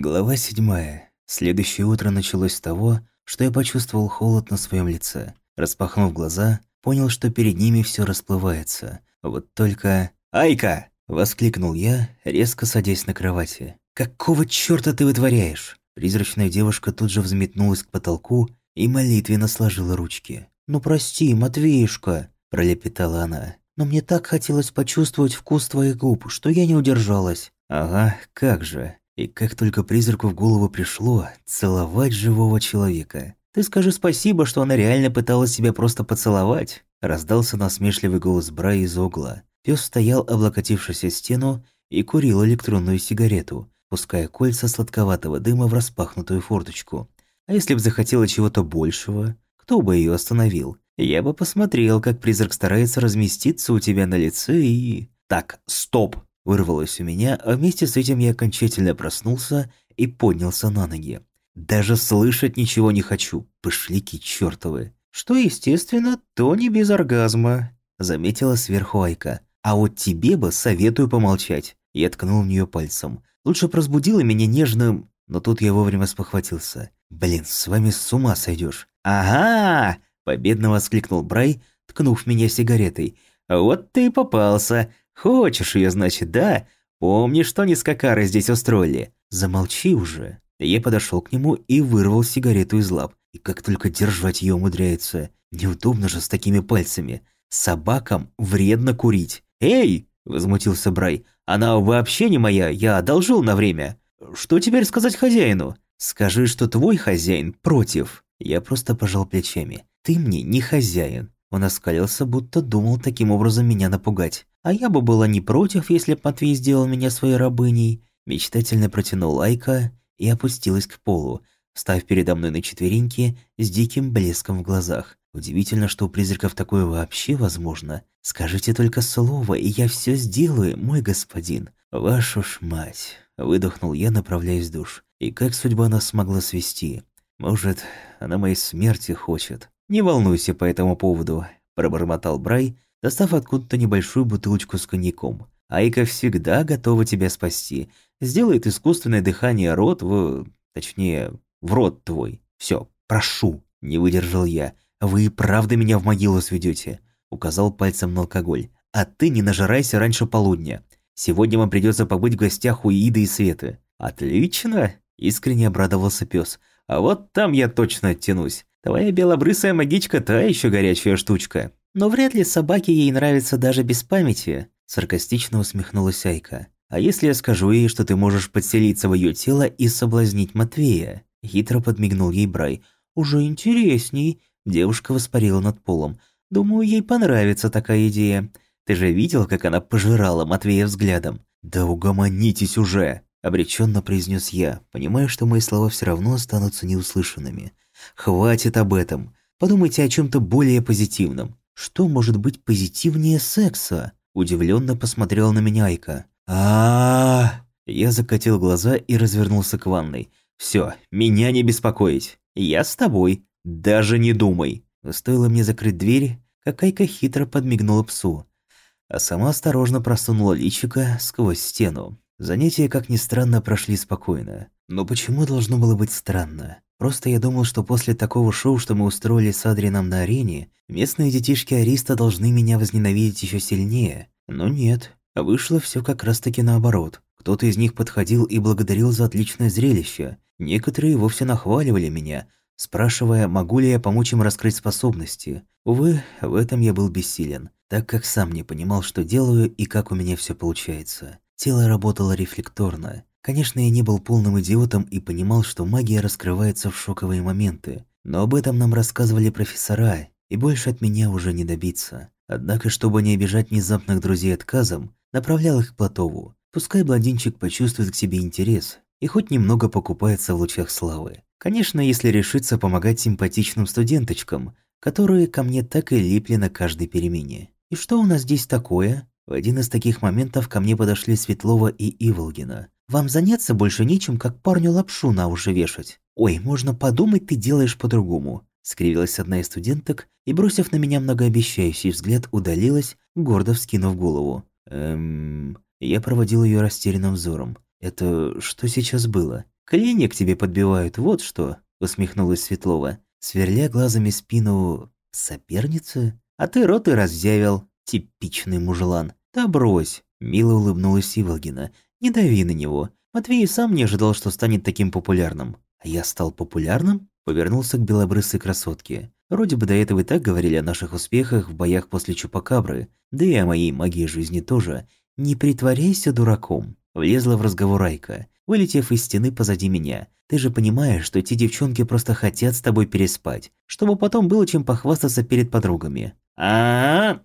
Глава седьмая. Следующее утро началось с того, что я почувствовал холод на своем лице. Распахнув глаза, понял, что перед ними все расплывается. Вот только... «Айка!» – воскликнул я, резко садясь на кровати. «Какого чёрта ты вытворяешь?» Призрачная девушка тут же взметнулась к потолку и молитвенно сложила ручки. «Ну прости, Матвеюшка!» – пролепетала она. «Но мне так хотелось почувствовать вкус твоих губ, что я не удержалась». «Ага, как же!» И как только призраку в голову пришло целовать живого человека. «Ты скажи спасибо, что она реально пыталась себя просто поцеловать», раздался насмешливый голос Бра из угла. Пёс стоял, облокотившись о стену, и курил электронную сигарету, пуская кольца сладковатого дыма в распахнутую форточку. А если бы захотела чего-то большего, кто бы ее остановил? Я бы посмотрел, как призрак старается разместиться у тебя на лице и... Так, стоп! Вырвалось у меня, а вместе с этим я окончательно проснулся и поднялся на ноги. Даже слышать ничего не хочу, пошлики чертовы. Что, естественно, то не без оргазма, заметила сверху Айка. А вот тебе бы советую помолчать. Я ткнул в нее пальцем. Лучше прозбудила меня нежным... Но тут я вовремя спохватился. «Блин, с вами с ума сойдешь. «Ага!» – победно воскликнул Брай, ткнув меня сигаретой. «Вот ты и попался. Хочешь ее, значит, да? Помни, что не скакары здесь устроили. Замолчи уже. Я подошел к нему и вырвал сигарету из лап. И как только держать ее умудряется. Неудобно же с такими пальцами. Собакам вредно курить. «Эй!» – возмутился Брай. «Она вообще не моя, я одолжил на время. Что теперь сказать хозяину? Скажи, что твой хозяин против». Я просто пожал плечами. «Ты мне не хозяин». Он оскалился, будто думал таким образом меня напугать. А я бы была не против, если б Матвей сделал меня своей рабыней. Мечтательно протянул Лайка и опустилась к полу, став передо мной на четвереньки с диким блеском в глазах. Удивительно, что у призраков такое вообще возможно. Скажите только слово, и я все сделаю, мой господин. Вашу ж мать. Выдохнул я, направляясь в душ. И как судьба нас смогла свести? Может, она моей смерти хочет. Не волнуйся по этому поводу, пробормотал Брай, достав откуда-то небольшую бутылочку с коньяком. Айка всегда готова тебя спасти. Сделает искусственное дыхание рот в... Точнее, в рот твой. Все, прошу. Не выдержал я. Вы правда меня в могилу сведете. Указал пальцем на алкоголь. А ты не нажирайся раньше полудня. Сегодня вам придется побыть в гостях у Иды и Светы. Отлично. Искренне обрадовался пес. А вот там я точно оттянусь. Твоя белобрысая магичка та еще горячая штучка. Но вряд ли собаке ей нравится даже без памяти, саркастично усмехнулась Айка. А если я скажу ей, что ты можешь подселиться в ее тело и соблазнить Матвея? Хитро подмигнул ей Брай. Уже интересней. Девушка воспарила над полом. Думаю, ей понравится такая идея. Ты же видел, как она пожирала Матвея взглядом? Да угомонитесь уже, обреченно произнес я, понимая, что мои слова все равно останутся неуслышанными. Хватит об этом. Подумайте о чем то более позитивном. Что может быть позитивнее секса? Удивленно посмотрел на меня Айка. А, Я закатил глаза и развернулся к ванной. Все, меня не беспокоить. Я с тобой. Даже не думай. Стоило мне закрыть дверь, как Айка хитро подмигнула псу, а сама осторожно просунула личико сквозь стену. Занятия, как ни странно, прошли спокойно. Но почему должно было быть странно? Просто я думал, что после такого шоу, что мы устроили с Адрином на арене, местные детишки Ариста должны меня возненавидеть еще сильнее. Но нет, вышло все как раз-таки наоборот. Кто-то из них подходил и благодарил за отличное зрелище. Некоторые вовсе нахваливали меня, спрашивая, могу ли я помочь им раскрыть способности. Увы, в этом я был бессилен, так как сам не понимал, что делаю и как у меня все получается. Тело работало рефлекторно, Конечно, я не был полным идиотом и понимал, что магия раскрывается в шоковые моменты. Но об этом нам рассказывали профессора, и больше от меня уже не добиться. Однако, чтобы не обижать внезапных друзей отказом, направлял их к Платову. Пускай блондинчик почувствует к себе интерес и хоть немного покупается в лучах славы. Конечно, если решиться помогать симпатичным студенточкам, которые ко мне так и липли на каждой перемене. И что у нас здесь такое? В один из таких моментов ко мне подошли Светлова и Иволгина. Вам заняться больше нечем, как парню лапшу на уши вешать. Ой, можно подумать, ты делаешь по-другому. Скривилась одна из студенток и, бросив на меня многообещающий взгляд, удалилась, гордо вскинув голову. Эм... Я проводил ее растерянным взором. Это что сейчас было? Клинья к тебе подбивают, вот что», — усмехнулась Светлова, сверля глазами спину соперницы. «А ты рот и разъявил, типичный мужлан. Да брось!» — мило улыбнулась Иволгина. «Не дави на него. Матвей сам не ожидал, что станет таким популярным». «А я стал популярным?» — повернулся к белобрысой красотке. Вроде бы до этого и так говорили о наших успехах в боях после Чупакабры, да и о моей магии жизни тоже. «Не притворяйся дураком», — влезла в разговор Айка, вылетев из стены позади меня. «Ты же понимаешь, что эти девчонки просто хотят с тобой переспать, чтобы потом было чем похвастаться перед подругами». а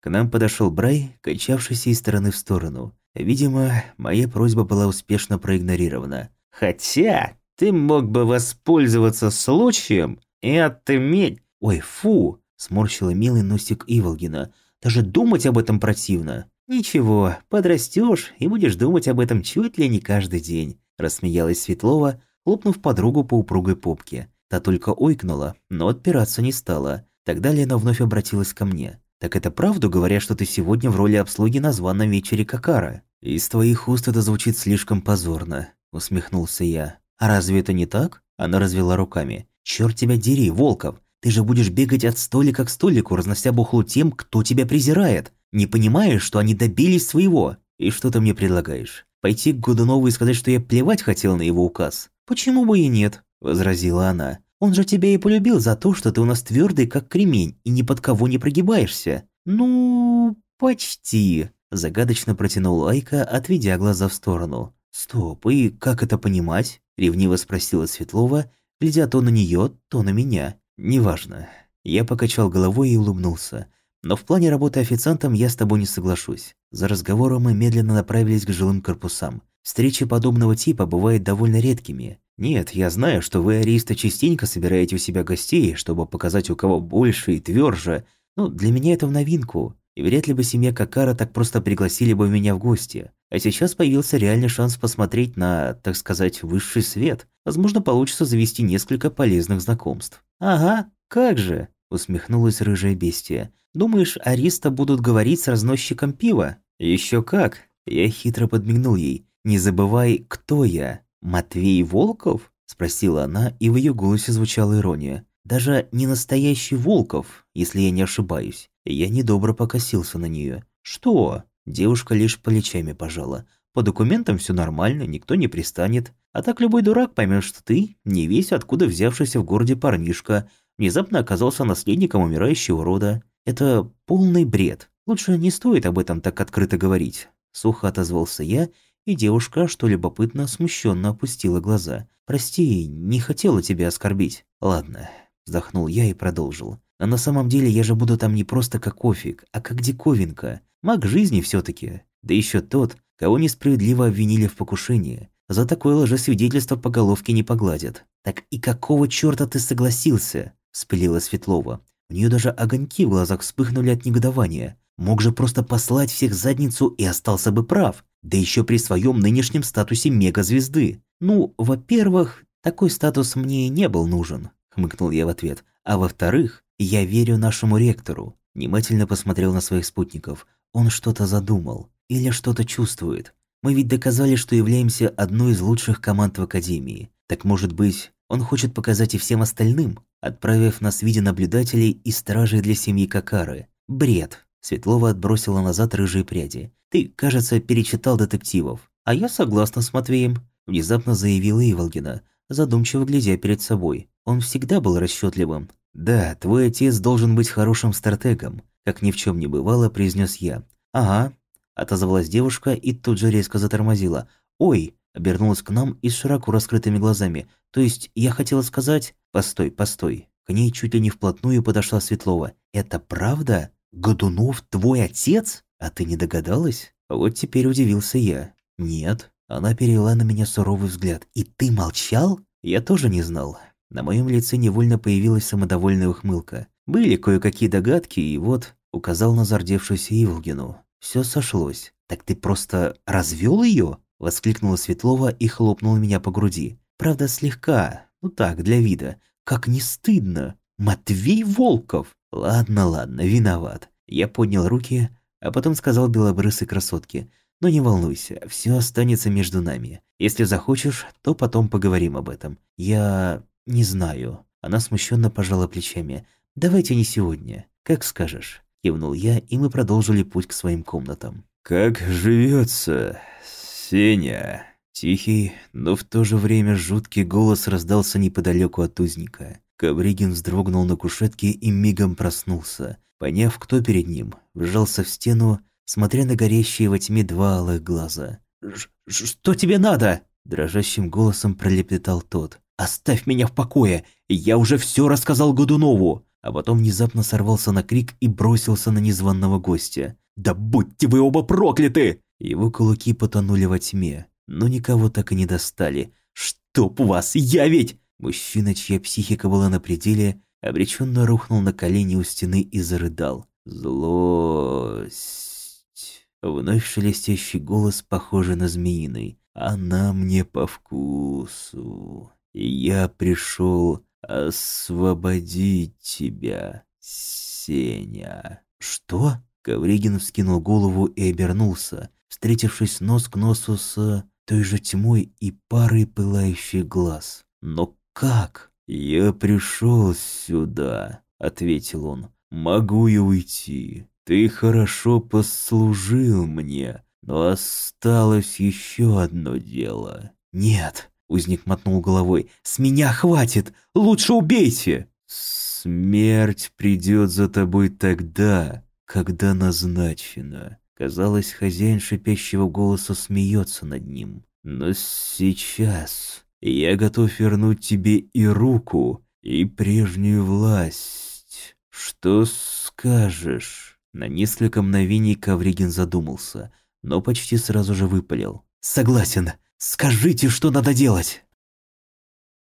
К нам подошел Брай, качавшийся из стороны в сторону. Видимо, моя просьба была успешно проигнорирована. «Хотя ты мог бы воспользоваться случаем и отыметь...» «Ой, фу!» – сморщила милый носик Иволгина. «Даже думать об этом противно!» «Ничего, подрастешь и будешь думать об этом чуть ли не каждый день», – рассмеялась Светлова, хлопнув подругу по упругой попке. Та только ойкнула, но отпираться не стала. Тогда Лена вновь обратилась ко мне. «Так это правду говорят, что ты сегодня в роли обслуги на званом вечере Какара?» «Из твоих уст это звучит слишком позорно», — усмехнулся я. «А разве это не так?» Она развела руками. «Чёрт тебя дери, Волков! Ты же будешь бегать от столика к столику, разнося бухлу тем, кто тебя презирает. Не понимаешь, что они добились своего? И что ты мне предлагаешь? Пойти к Годунову и сказать, что я плевать хотел на его указ? Почему бы и нет?» – возразила она. Он же тебя и полюбил за то, что ты у нас твердый, как кремень, и ни под кого не прогибаешься. Ну, почти. Загадочно протянул Айка, отведя глаза в сторону. Стоп, и как это понимать? Ревниво спросила Светлова, глядя то на нее, то на меня. Неважно. Я покачал головой и улыбнулся. Но в плане работы официантом я с тобой не соглашусь. За разговором мы медленно направились к жилым корпусам. Встречи подобного типа бывают довольно редкими. Нет, я знаю, что вы, аристы, частенько собираете у себя гостей, чтобы показать, у кого больше и тверже. Но для меня это в новинку. И вряд ли бы семья Какара так просто пригласили бы меня в гости. А сейчас появился реальный шанс посмотреть на, так сказать, высший свет. Возможно, получится завести несколько полезных знакомств. «Ага, как же!» – усмехнулась рыжая бестия. «Думаешь, ариста будут говорить с разносчиком пива?» Еще как!» Я хитро подмигнул ей. «Не забывай, кто я!» «Матвей Волков?» – спросила она, и в ее голосе звучала ирония. «Даже не настоящий Волков, если я не ошибаюсь». Я недобро покосился на нее. «Что?» Девушка лишь плечами пожала. «По документам все нормально, никто не пристанет. А так любой дурак поймет, что ты, не весь откуда взявшийся в городе парнишка, внезапно оказался наследником умирающего рода. Это полный бред. Лучше не стоит об этом так открыто говорить». Сухо отозвался я и девушка, что любопытно, смущенно опустила глаза. «Прости, не хотела тебя оскорбить». «Ладно», – вздохнул я и продолжил. «А на самом деле я же буду там не просто как офиг, а как диковинка. Маг жизни все таки Да еще тот, кого несправедливо обвинили в покушении. За такое лжесвидетельство по головке не погладят». «Так и какого чёрта ты согласился?» – спылила Светлова. У нее даже огоньки в глазах вспыхнули от негодования. Мог же просто послать всех задницу и остался бы прав. Да еще при своем нынешнем статусе мегазвезды. Ну, во-первых, такой статус мне и не был нужен, хмыкнул я в ответ. А во-вторых, я верю нашему ректору. Внимательно посмотрел на своих спутников. Он что-то задумал. Или что-то чувствует. Мы ведь доказали, что являемся одной из лучших команд в Академии. Так может быть, он хочет показать и всем остальным, отправив нас в виде наблюдателей и стражей для семьи Какары. Бред. Светлова отбросила назад рыжие пряди. «Ты, кажется, перечитал детективов. А я согласна с Матвеем», – внезапно заявила Иволгина, задумчиво глядя перед собой. Он всегда был расчетливым. «Да, твой отец должен быть хорошим стратегом», – как ни в чем не бывало, произнес я. «Ага», – отозвалась девушка и тут же резко затормозила. «Ой», – обернулась к нам и с широко раскрытыми глазами. «То есть я хотела сказать...» «Постой, постой». К ней чуть ли не вплотную подошла Светлова. «Это правда?» Годунов твой отец? А ты не догадалась? Вот теперь удивился я. Нет. Она перевела на меня суровый взгляд. И ты молчал? Я тоже не знал. На моем лице невольно появилась самодовольная ухмылка. Были кое-какие догадки, и вот указал на зардевшуюся Иволгину. Все сошлось. Так ты просто развел ее? воскликнула Светлова и хлопнула меня по груди. Правда, слегка. Ну так, для вида. Как не стыдно. Матвей Волков. Ладно, ладно, виноват. Я поднял руки, а потом сказал белобрысой красотке. Но не волнуйся, все останется между нами. Если захочешь, то потом поговорим об этом. Я не знаю. Она смущенно пожала плечами. Давайте не сегодня. Как скажешь. Кивнул я, и мы продолжили путь к своим комнатам. Как живется, Сеня? Тихий, но в то же время жуткий голос раздался неподалеку от узника. Ковригин вздрогнул на кушетке и мигом проснулся. Поняв, кто перед ним, вжался в стену, смотря на горящие во тьме два алых глаза. «Что тебе надо?» – дрожащим голосом пролепетал тот. «Оставь меня в покое! Я уже все рассказал Годунову!» А потом внезапно сорвался на крик и бросился на незваного гостя. «Да будьте вы оба прокляты!» Его кулаки потонули во тьме но никого так и не достали. «Чтоб вас! Я ведь...» Мужчина, чья психика была на пределе, обреченно рухнул на колени у стены и зарыдал. «Злость...» Вновь шелестящий голос, похожий на змеиный. «Она мне по вкусу. Я пришел освободить тебя, Сеня». «Что?» Ковригин вскинул голову и обернулся, встретившись нос к носу с той же тьмой и парой пылающих глаз. Но как? «Я пришел сюда», — ответил он. «Могу и уйти. Ты хорошо послужил мне, но осталось еще одно дело». «Нет», — узник мотнул головой, — «с меня хватит! Лучше убейте!» «Смерть придет за тобой тогда, когда назначено. Казалось, хозяин шипящего голоса смеется над ним. «Но сейчас я готов вернуть тебе и руку, и прежнюю власть. Что скажешь?» На несколько мгновений Кавригин задумался, но почти сразу же выпалил. «Согласен. Скажите, что надо делать!»